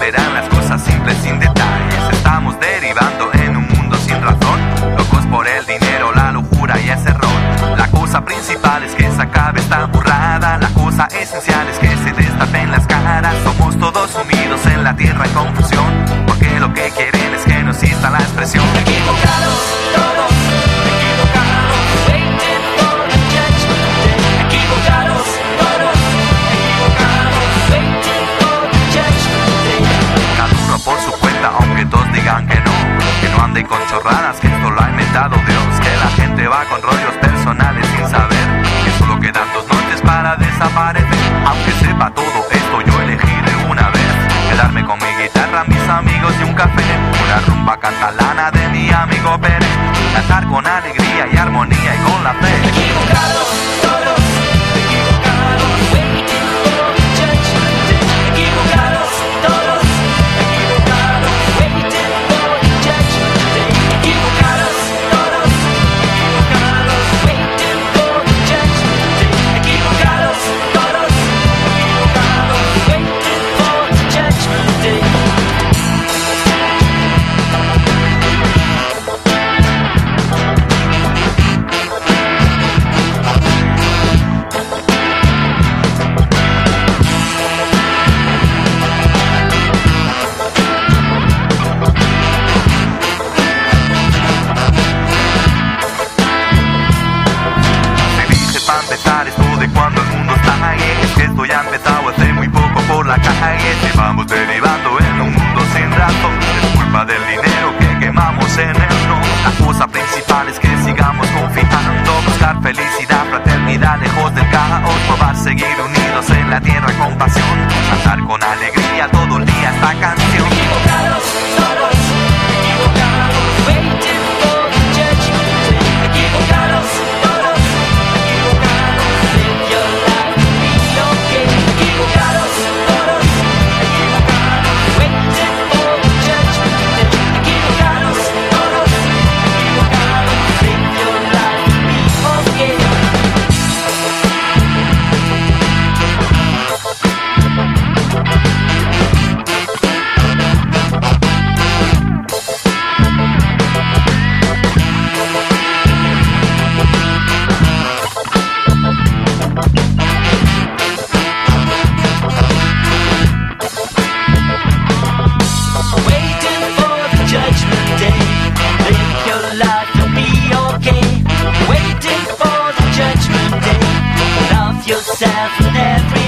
eran las cosas simples sin detalles. Estamos derivando en un mundo sin razón. Locos por el dinero, la locura y ese error. La cosa principal es que se acabe esta burrada. La cosa esencial es que se destapen las caras. Somos todos sumidos en la tierra en confusión. Porque lo que quieren es que no exista la expresión. Anden con chorradas, que esto lo ha inventado Dios. Que la gente va con rollos personales sin saber. Que solo quedan dos noches para desaparecer. Aunque sepa todo esto, yo elegí de una vez. Quedarme con mi guitarra, mis amigos y un café. Una rumba catalana de mi amigo Pérez. Cantar con alegría y armonía y con la fe. Vamos derivando en un mundo sin razón Es culpa del dinero que quemamos en el no La cosa principal es que sigamos confiando. Buscar felicidad, fraternidad myself with every